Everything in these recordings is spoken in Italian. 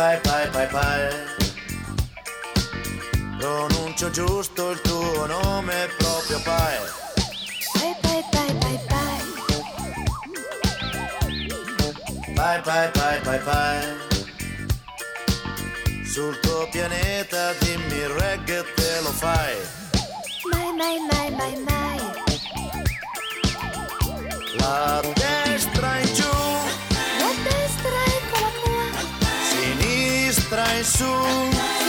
Pai, pai, pai, pai. Pronuncio giusto il tuo nome proprio pai. Pai, pai, pai, pai, pai. Pai, pai, pai, pai, pai. Sul tuo pianeta dimmi il reggae te lo fai. Mai, mai, mai, mai, mai. La sinistra in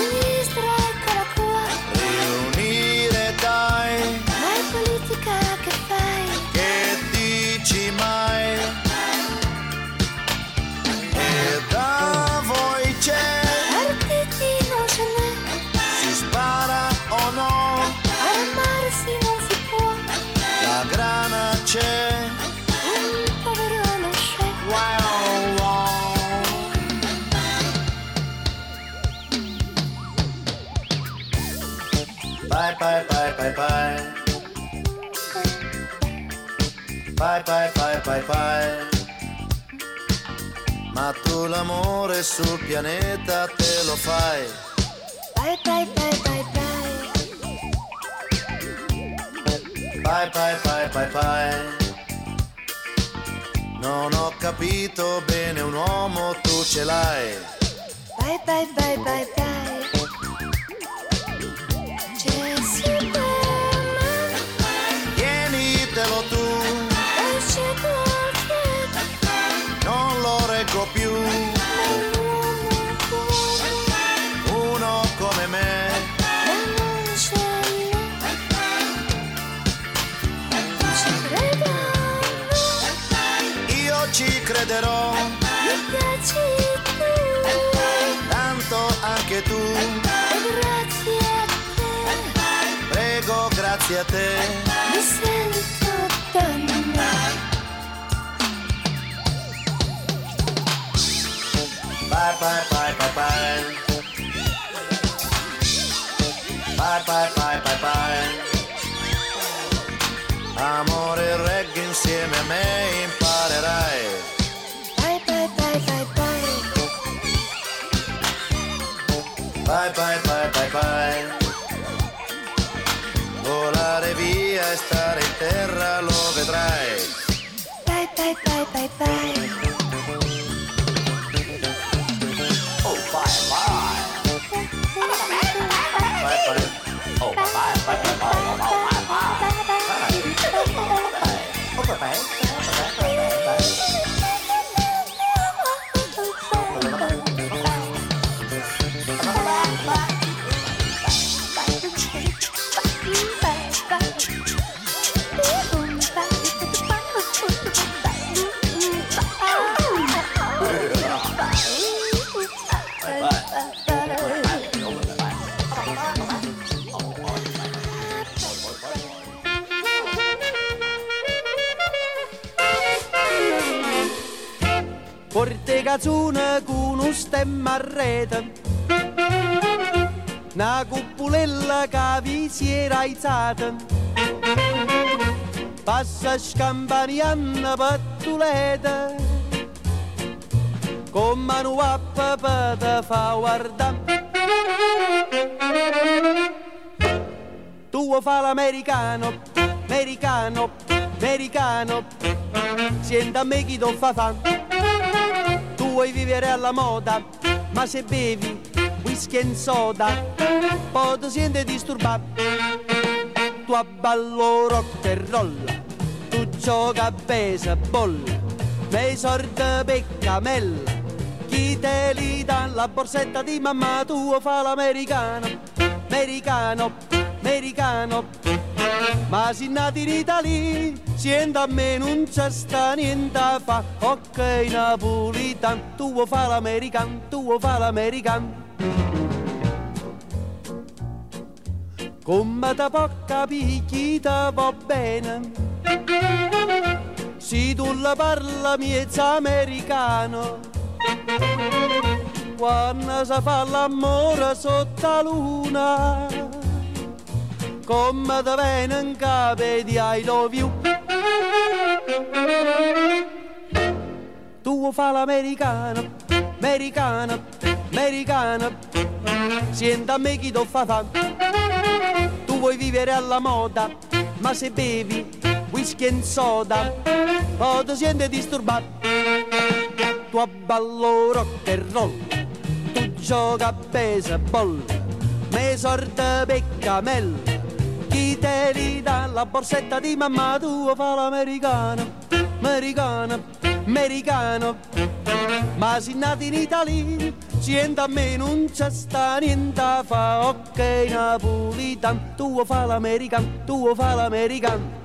Bye, bye, bye, bye. Ma tu l'amore sul pianeta te lo fai. Bye, bye, bye, bye, bye. Bye, bye, bye, bye, bye. Non ho capito bene un uomo, tu ce l'hai. Bye, bye, bye, bye, bye. Grazie a te. mi sento donna. Bye, bye, bye, bye, bye. Bye, bye, bye, bye, bye. Amore reggae insieme a me aizzata Passa scampanianna pattuleta Con mano a papà te fa guardare Tu fa l'americano, americano, americano. Senta a me chi ti fa fa. Tu vuoi vivere alla moda, ma se bevi whisky e soda Poi ti senti disturbato Tu abballo rock e roll Tu gioca a baseball Me sorte per camella Chi te li dà la borsetta di mamma Tu fa l'americano, americano, americano ma si nati in Italia, siendo a me non c'è sta niente a fa. Ok, napolitan, tu vuoi fa l'american, tu vuoi fa l'american. Come te può capire te va bene? Se tu la parla miezza americano, quando si fa l'amore sotto la luna come te viene in capo di I love you. Tu fa l'americano, americano, americano, senta a me chi ti fa. Tu vuoi vivere alla moda, ma se bevi whisky e soda, poi ti senti disturbato. Tu abballo rock and roll, tu gioca a baseball, me sorte peccamel, chi te li dà la borsetta di mamma tua fa l'americano, americano, americano, ma si nati in Italia, sienta a me non c'è sta niente fa, ok napolitan, tu fa l'americano, tu fa l'americano.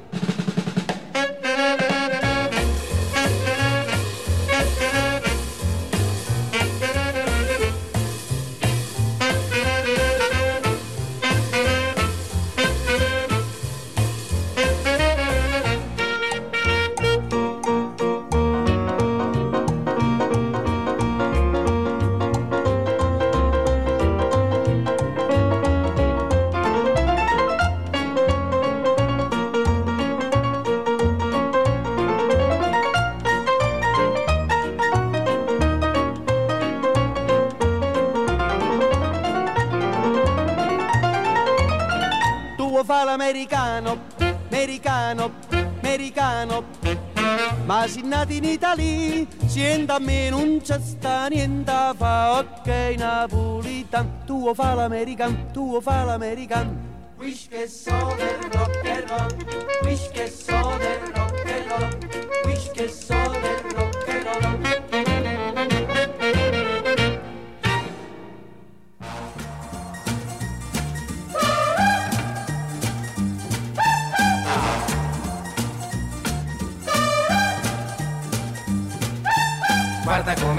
Me non c'è sta niente fa, ok napolitan, tu fa l'americano, tu fa l'americano. Wish che so del rock and roll, wish che so del rock and roll, wish che so del rock and roll.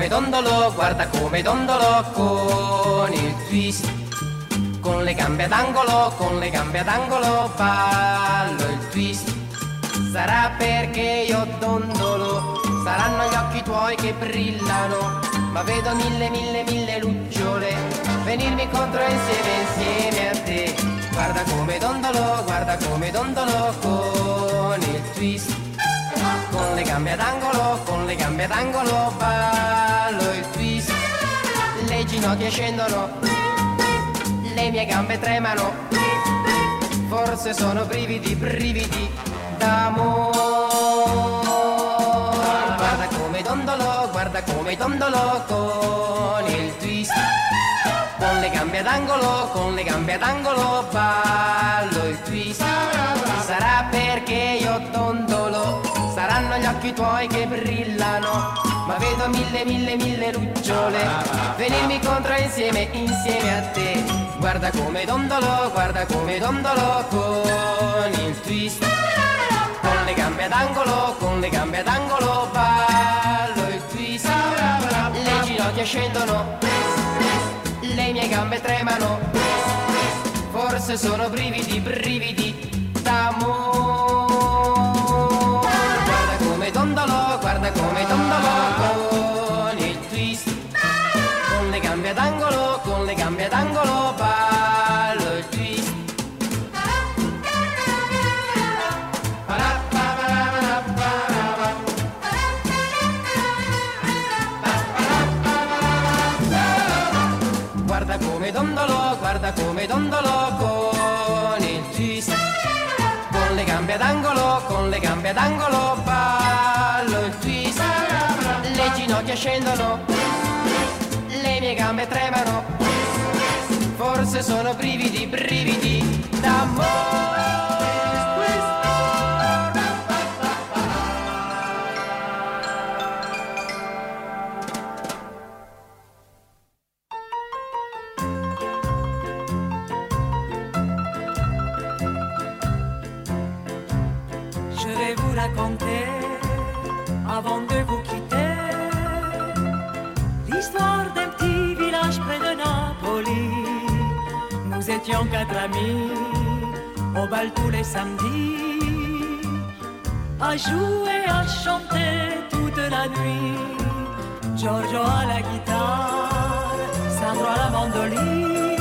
Come dondolo, guarda come dondolo con il twist. Con le gambe ad angolo, con le gambe ad angolo ballo il twist. Sarà perché io dondolo, saranno gli occhi tuoi che brillano. Ma vedo mille, mille, mille lucciole venirmi contro insieme, insieme a te. Guarda come dondolo, guarda come dondolo con il twist. Con le gambe ad angolo, con le gambe ad angolo ballo il twist. Le ginocchia scendono, le mie gambe tremano. Forse sono brividi, brividi d'amore. Guarda come dondolo, guarda come dondolo con il twist. Con le gambe ad angolo, con le gambe ad angolo ballo il twist. Sarà perché io dondolo, saranno gli occhi tuoi che brillano. Ma vedo mille, mille, mille lucciole venirmi contro insieme, insieme a te. Guarda come dondolo, guarda come dondolo con il twist. Con le gambe ad angolo, con le gambe ad angolo ballo il twist. Le ginocchia scendono, le mie gambe tremano. Forse sono brividi, brividi gambe ad angolo, con le gambe ad angolo ballo twist. Guarda come dondolo, guarda come dondolo con il twist. Con le gambe ad angolo, con le gambe ad angolo ballo il twist. Le ginocchia scendono, gambe tremano. Forse sono brividi, brividi d'amore. Étions quatre amis, au bal tous les samedis, à jouer, à chanter toute la nuit. Giorgio à la guitare, Sandro à la mandoline.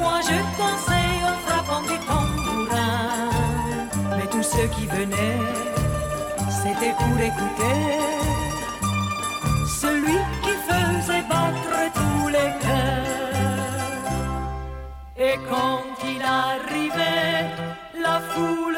Moi je dansais en frappant du tambourin. Mais tous ceux qui venaient, c'était pour écouter quand il arrivait, la foule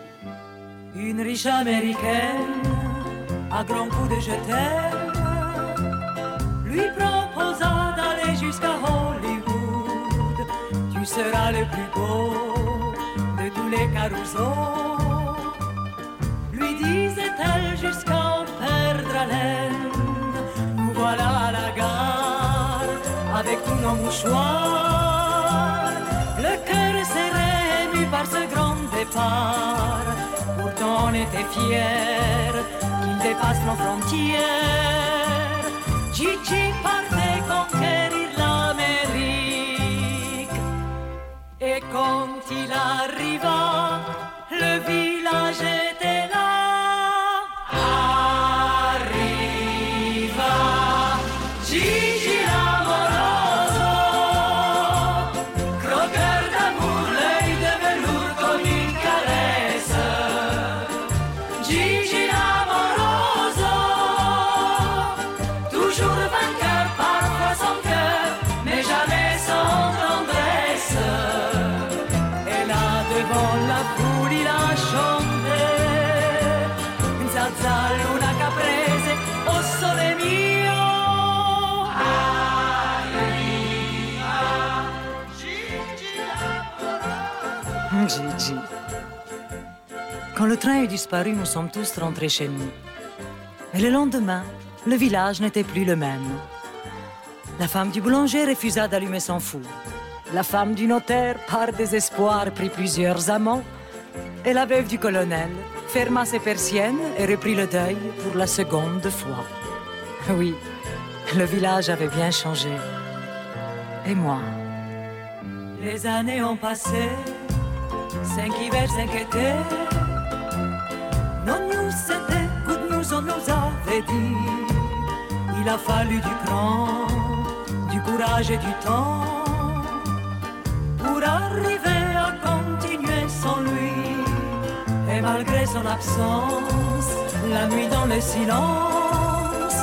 Une riche américaine, à grands coups de je lui proposa d'aller jusqu'à Hollywood. Tu seras le plus beau de tous les carousaux. Lui disait-elle jusqu'à en perdre haleine. Nous voilà à la gare avec tous nos mouchoirs. Le cœur serré, ému par ce grand départ. On était fiers qu'il dépasse nos frontières. Gigi partait conquérir l'Amérique. Et quand il arriva, le village était Quand le train est disparu, nous sommes tous rentrés chez nous. Mais le lendemain, le village n'était plus le même. La femme du boulanger refusa d'allumer son four. La femme du notaire, par désespoir, prit plusieurs amants. Et la veuve du colonel ferma ses persiennes et reprit le deuil pour la seconde fois. Oui, le village avait bien changé. Et moi Les années ont passé, cinq hivers, cinq étés. Non, nous, c'était good news, on nous avait dit. Il a fallu du cran, du courage et du temps pour arriver à continuer sans lui. Et malgré son absence, la nuit dans le silence,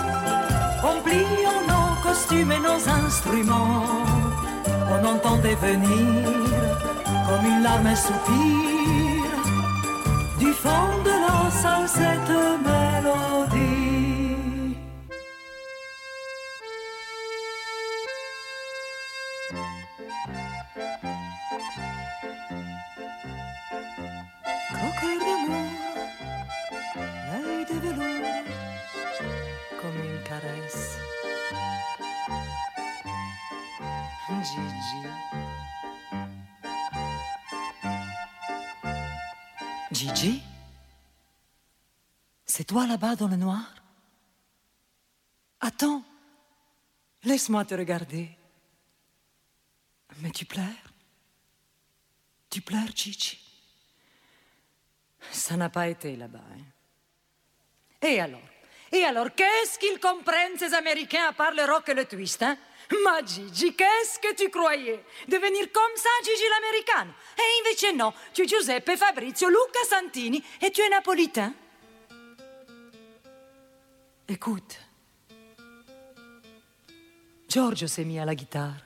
en pliant nos costumes et nos instruments, on entendait venir comme une larme un soupir du fond de salle cette mélodie. Gigi? C'est toi là-bas dans le noir? Attends, laisse-moi te regarder. Mais tu pleures? Tu pleures, Gigi? Ça n'a pas été là-bas. hein. Et alors? Et alors, qu'est-ce qu'ils comprennent, ces Américains, à part le rock et le twist hein? Ma Gigi, qu'est-ce que tu croyais Devenir comme ça, Gigi l'americano E invece no, tu es Giuseppe, Fabrizio, Luca Santini et tu es napolitain. Écoute, Giorgio s'est mis à la guitare.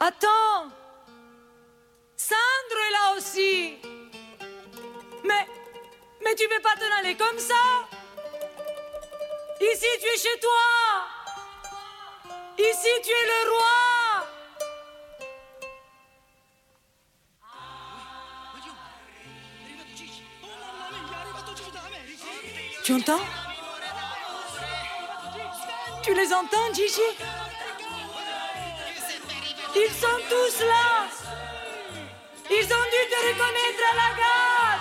Attends Sandro est là aussi tu peux pas t'en aller comme ça. Ici, tu es chez toi. Ici, tu es le roi. Tu entends? Tu les entends, Gigi? Ils sont tous là. Ils ont dû te reconnaître à la gare.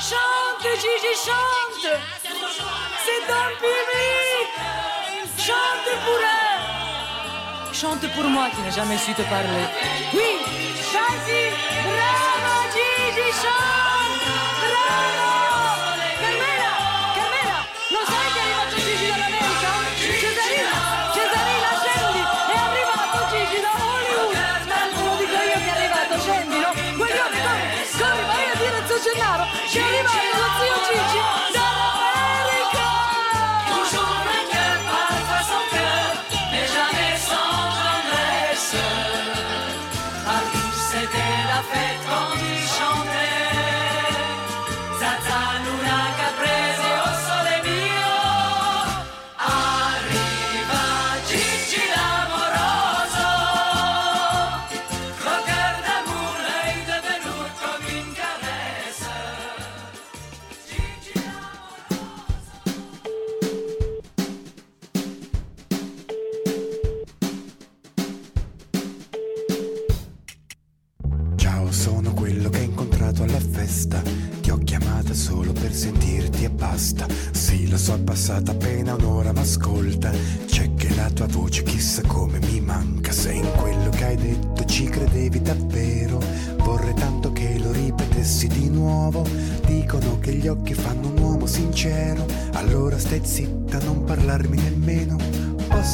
Chante, Gigi, chante C'est ton public Chante pour eux Chante pour moi qui n'ai jamais su te parler. Oui, vas-y, bravo Gigi, chante Bravo Carmela, Carmela, non sai che è arrivato Gigi dall'America? Cesarina, Cesarina, scendi! È arrivato Gigi da Hollywood! Tanto lo dico io che è arrivato, scendilo! Guaglione, corri, corri, vai a dire a Zio Gennaro che è arrivato lo zio Gigi dall'America!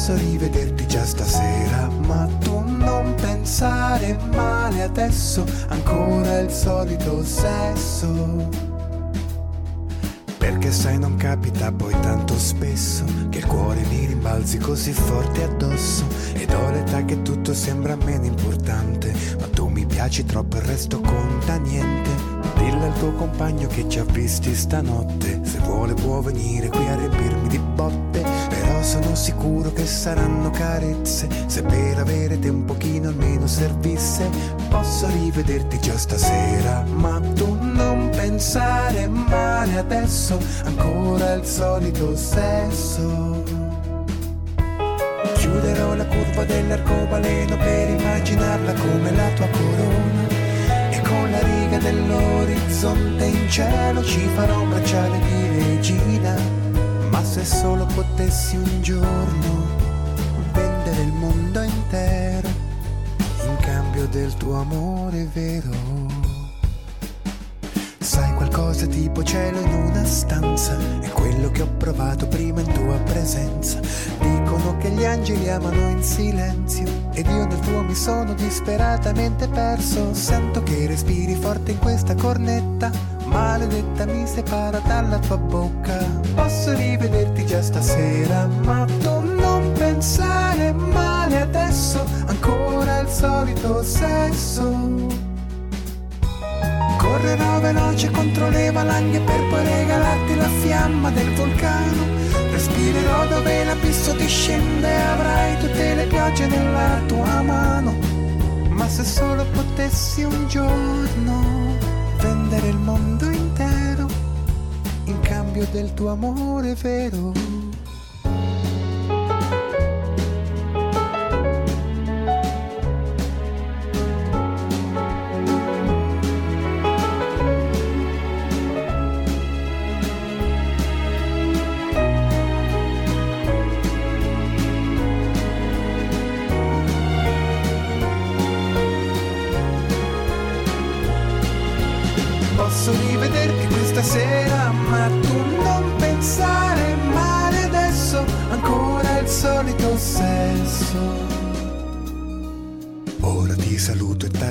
Posso rivederti già stasera, ma tu non pensare male adesso, ancora il solito sesso. Perché sai non capita poi tanto spesso che il cuore mi rimbalzi così forte addosso ed ho l'età che tutto sembra meno importante, ma tu mi piaci troppo il resto conta niente. Dillo al tuo compagno che ci ha visti stanotte, se vuole può venire qui a riempirmi di botte, sono sicuro che saranno carezze, se per avere te un pochino almeno servisse, posso rivederti già stasera, ma tu non pensare male adesso, ancora il solito sesso. Chiuderò la curva dell'arcobaleno per immaginarla come la tua corona. E con la riga dell'orizzonte in cielo ci farò un bracciale di regina. Ma se solo potessi un giorno vendere il mondo intero in cambio del tuo amore vero. Sai qualcosa tipo cielo in una stanza È quello che ho provato prima in tua presenza. Dicono che gli angeli amano in silenzio Ed io nel tuo mi sono disperatamente perso. Sento che respiri forte in questa cornetta Maledetta mi separa dalla tua bocca Posso rivederti già stasera Ma tu non pensare male adesso Ancora il solito sesso Correrò veloce contro le valanghe per poi regalarti la fiamma del vulcano. Respirerò dove l'abisso discende e avrai tutte le piogge nella tua mano. Ma se solo potessi un giorno vendere il mondo intero in cambio del tuo amore vero.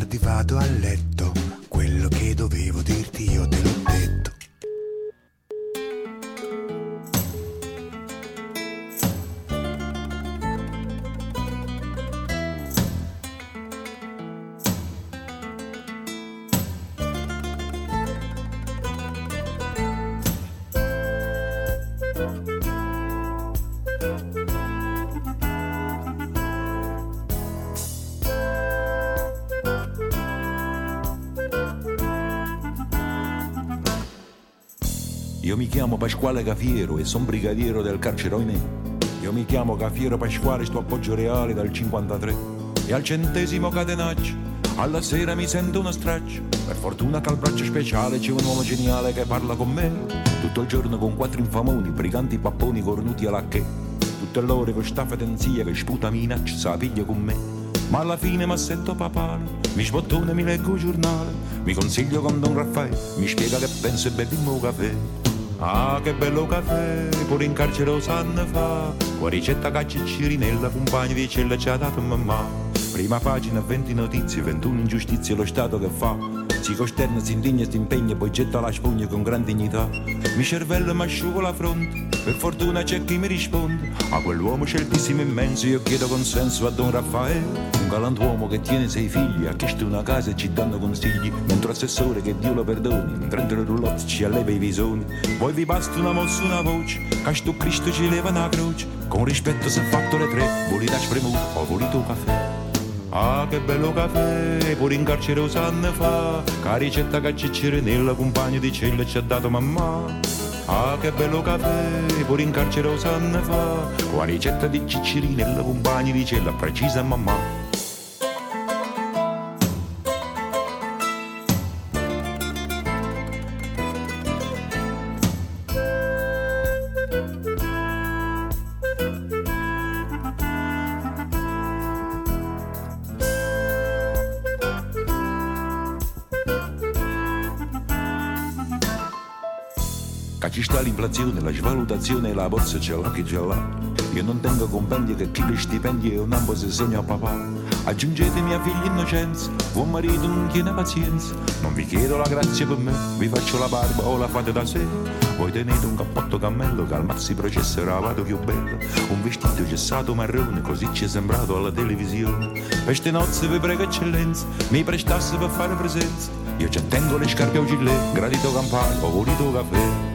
Tardi vado a letto, Io mi chiamo Pasquale Cafiero e sono brigadiero del carcere Oinè. Io mi chiamo Cafiero Pasquale, sto appoggio reale dal 53. E al centesimo catenaccio, alla sera mi sento uno straccio. Per fortuna che al braccio speciale c'è un uomo geniale che parla con me. Tutto il giorno con quattro infamoni, briganti papponi cornuti alla che. Tutte l'ore con sta fedenzia che sputa minaccia, sa piglia con me. Ma alla fine mi sento papale, mi sbottone, mi leggo il giornale, mi consiglio con Don Raffaele, mi spiega che penso e bevimmo un caffè. Ah, che bello caffè, pure in carcere lo sanno fa. Qua ricetta caccia cirinella, compagno di cella ci ha dato mamma. Prima pagina, 20 notizie, 21 ingiustizie, lo Stato che fa. Si costerna, si indigna, si impegna, poi getta la spugna con gran dignità. Mi cervello mi asciugo la fronte, per fortuna c'è chi mi risponde. A quell'uomo sceltissimo immenso io chiedo consenso a Don Raffaele. Un galantuomo che tiene sei figli, ha chiesto una casa e ci danno consigli. Mentre assessore che Dio lo perdoni, mentre le roulotte ci alleva i visoni. Poi vi basta una mossa, una voce, che sto Cristo ci leva una croce. Con rispetto è fatto le tre, volete spremuto o volete un caffè. Ah, che bello caffè, pure in carcere un anno fa, che ricetta che ci nella compagna di cella ci ha dato mamma. Ah, che bello caffè, pure in carcere un anno fa, con la ricetta di Ciccirinella, compagni di cella, precisa mamma. La svalutazione e la borsa ce l'ha chi ce l'ha. Io non tengo compendi che chi le stipendi e un ambo se segno a papà. Aggiungetemi a figli innocenza, buon marito non tiene pazienza. Non vi chiedo la grazia per me, vi faccio la barba o la fate da sé. Voi tenete un cappotto cammello che al mazzi processo ravato più bello. Un vestito gessato marrone, così ci è sembrato alla televisione. Per ste nozze vi prego eccellenza, mi prestasse per fare presenza. Io ci tengo le scarpe a gilet, gradito campano, ho voluto caffè.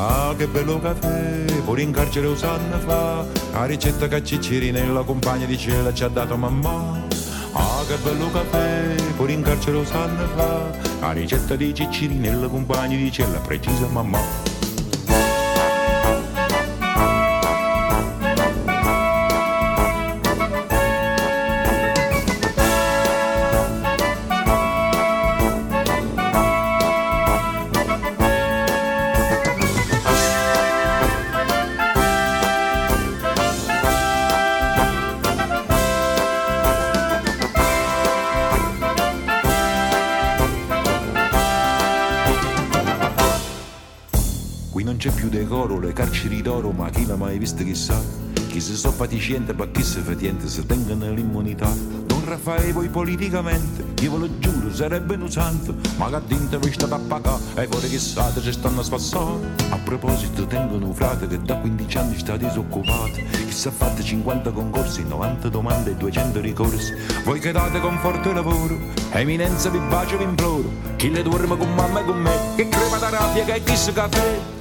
Ah, che bello caffè, pure in carcere un anno fa, la ricetta che Ciccirinella, compagna di cella, ci ha dato mamma. Ah, che bello caffè, pure in carcere un anno fa, la ricetta di Ciccirinella, compagna di cella, precisa mamma. Non c'è più decoro, le carceri d'oro, ma chi l'ha mai visto chissà? Chi si so paticiente, ma chi si fetiente, se tengono l'immunità. Don Raffaele voi politicamente, io ve lo giuro, sarebbe un santo, ma che dinte vi state a pagare, e fuori chissà ci stanno a spassare. A proposito, tengono un frate che da 15 anni sta disoccupato, che si è fatto 50 concorsi, 90 domande e 200 ricorsi. Voi che date conforto e lavoro, eminenza vi bacio vi imploro, chi le dorme con mamma e con me, che crema da rabbia che è chissà caffè.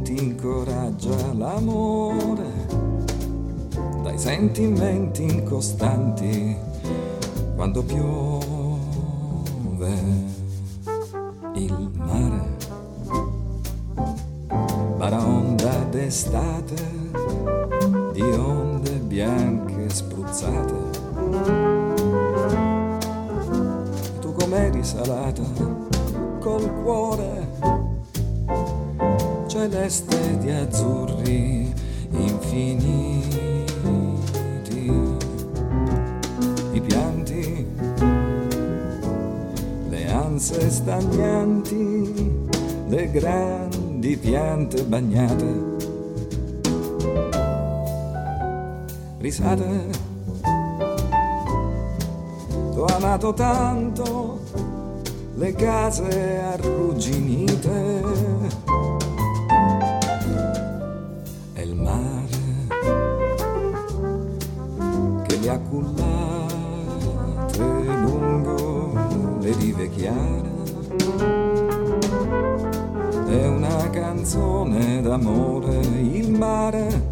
Movimenti incoraggia l'amore dai sentimenti incostanti quando piove il mare. Baraonda d'estate azzurri infiniti. I pianti le anse stagnanti le grandi piante bagnate. Risate t'ho amato tanto le case arrugginite chiare è una canzone d'amore il mare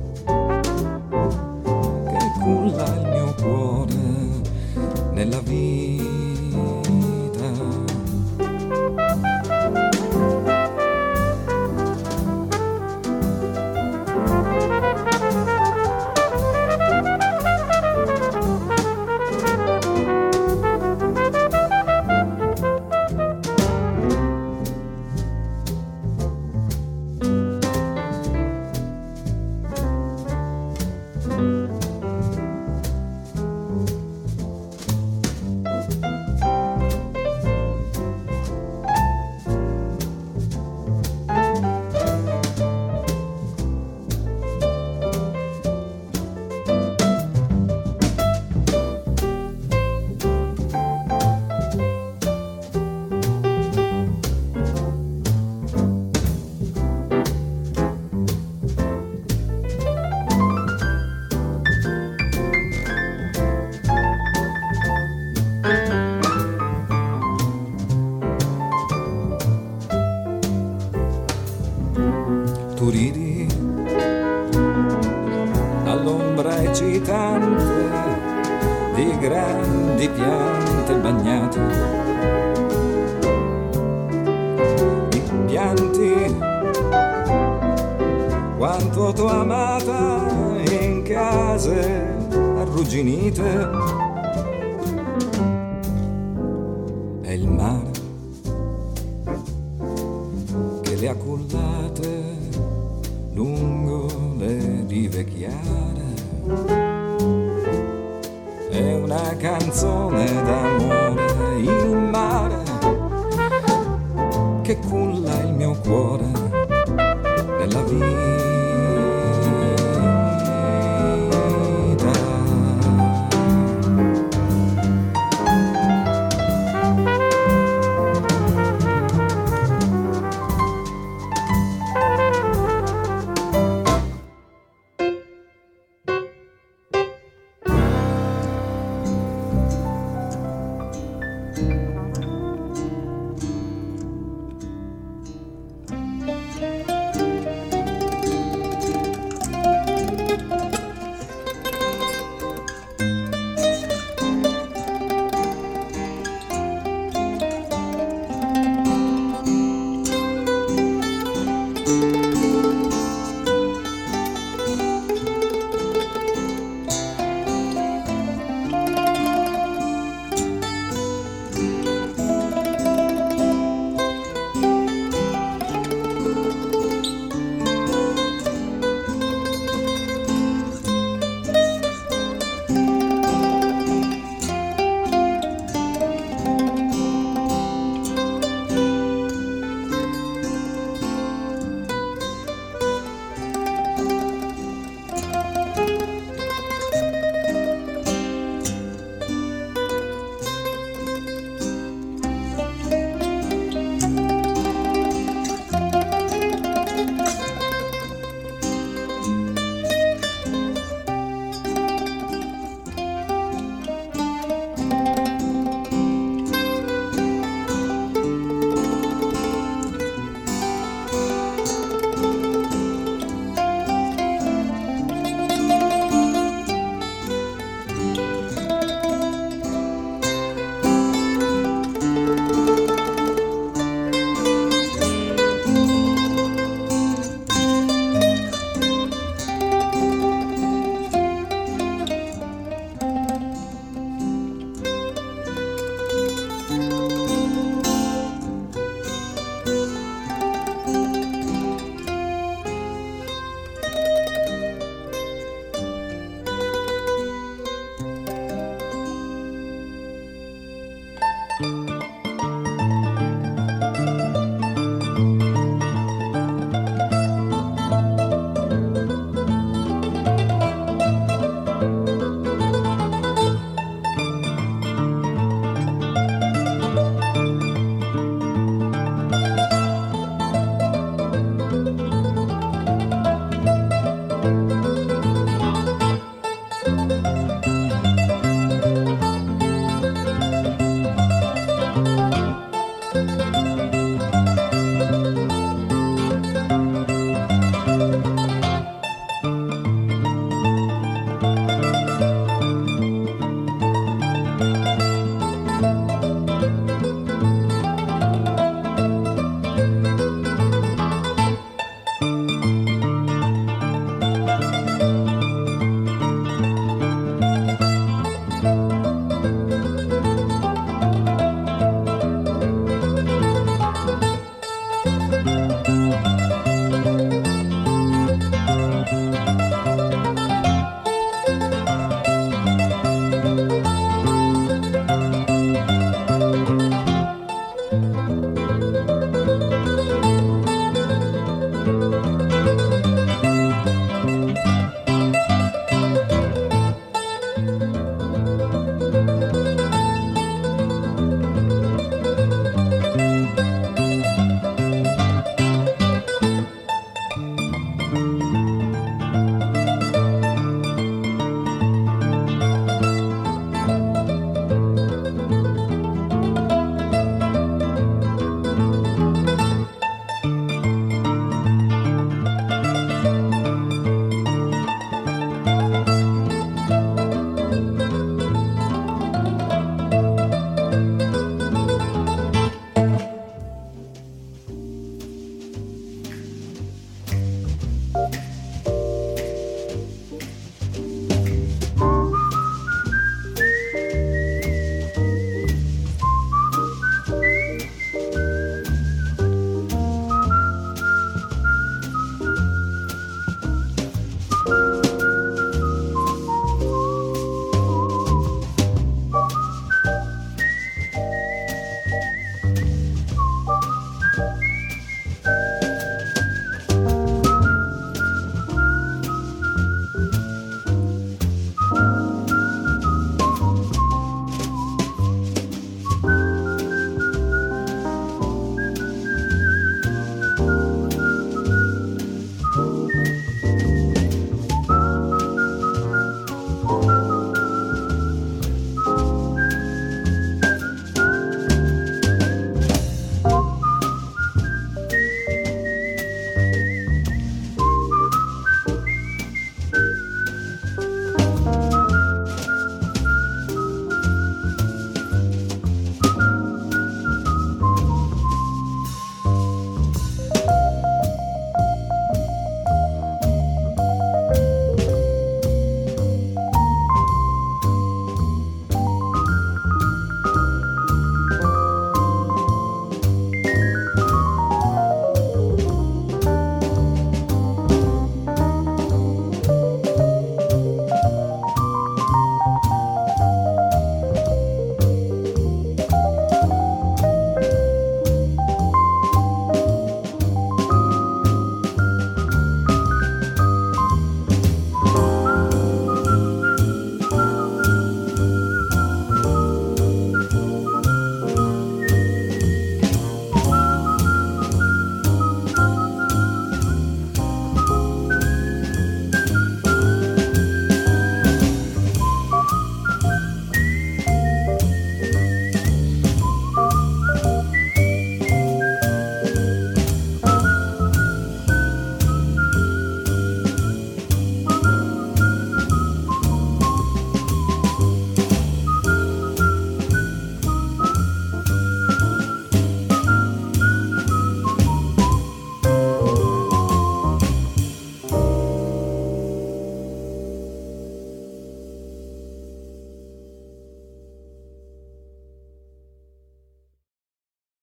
cullate lungo le rive chiare. È una canzone d'amore, il mare che culla il mio cuore nella vita.